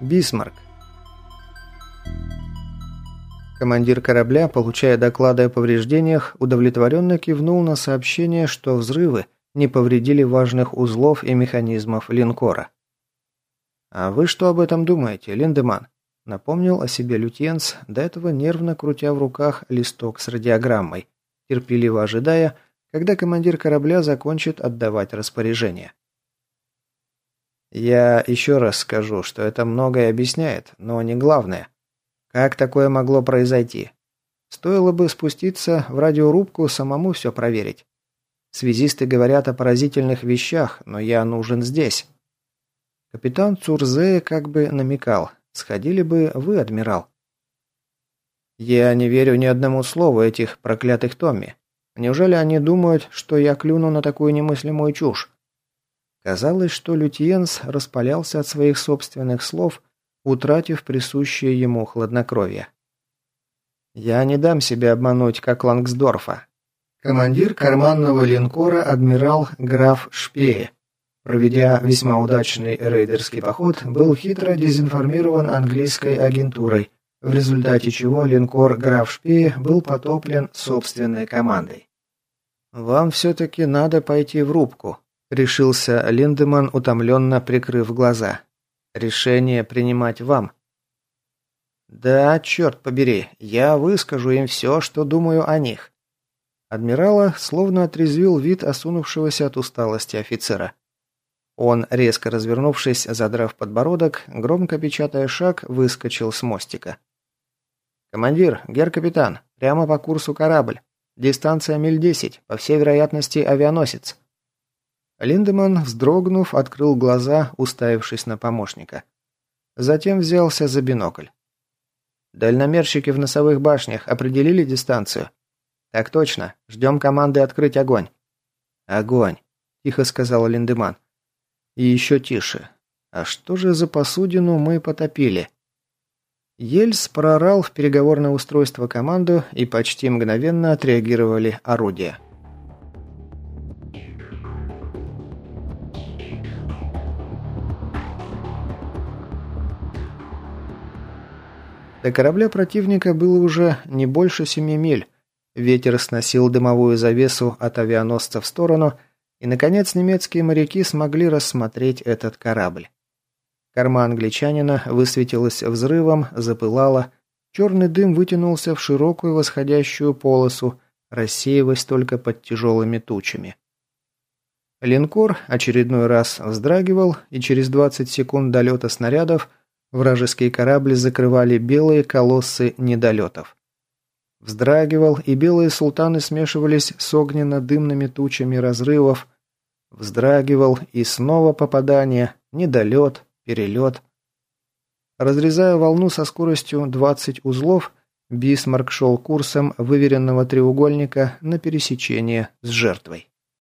Бисмарк. Командир корабля, получая доклады о повреждениях, удовлетворенно кивнул на сообщение, что взрывы не повредили важных узлов и механизмов линкора. «А вы что об этом думаете, Линдеман?» Напомнил о себе лютьенс, до этого нервно крутя в руках листок с радиограммой, терпеливо ожидая, когда командир корабля закончит отдавать распоряжение. «Я еще раз скажу, что это многое объясняет, но не главное. Как такое могло произойти? Стоило бы спуститься в радиорубку, самому все проверить. Связисты говорят о поразительных вещах, но я нужен здесь. Капитан Цурзе как бы намекал. Сходили бы вы, адмирал. Я не верю ни одному слову этих проклятых Томми. Неужели они думают, что я клюну на такую немыслимую чушь? Казалось, что Лютьенс распалялся от своих собственных слов утратив присущее ему хладнокровие. «Я не дам себя обмануть, как Лангсдорфа». Командир карманного линкора адмирал граф Шпее, проведя весьма удачный рейдерский поход, был хитро дезинформирован английской агентурой, в результате чего линкор граф Шпее был потоплен собственной командой. «Вам все-таки надо пойти в рубку», — решился Линдеман, утомленно прикрыв глаза. Решение принимать вам. Да, черт побери, я выскажу им все, что думаю о них. Адмирала словно отрезвил вид осунувшегося от усталости офицера. Он, резко развернувшись, задрав подбородок, громко печатая шаг, выскочил с мостика. «Командир, гер-капитан, прямо по курсу корабль. Дистанция миль десять, по всей вероятности авианосец. Линдеман, вздрогнув, открыл глаза, уставившись на помощника. Затем взялся за бинокль. «Дальномерщики в носовых башнях определили дистанцию?» «Так точно. Ждем команды открыть огонь». «Огонь», – тихо сказал Линдеман. «И еще тише. А что же за посудину мы потопили?» Ельс прорал в переговорное устройство команду и почти мгновенно отреагировали орудия. До корабля противника было уже не больше семи миль. Ветер сносил дымовую завесу от авианосца в сторону, и, наконец, немецкие моряки смогли рассмотреть этот корабль. Корма англичанина высветилась взрывом, запылала, черный дым вытянулся в широкую восходящую полосу, рассеиваясь только под тяжелыми тучами. Линкор очередной раз вздрагивал, и через 20 секунд долета снарядов – Вражеские корабли закрывали белые колоссы недолетов. Вздрагивал, и белые султаны смешивались с огненно-дымными тучами разрывов. Вздрагивал, и снова попадание, недолет, перелет. Разрезая волну со скоростью 20 узлов, Бисмарк шел курсом выверенного треугольника на пересечение с жертвой.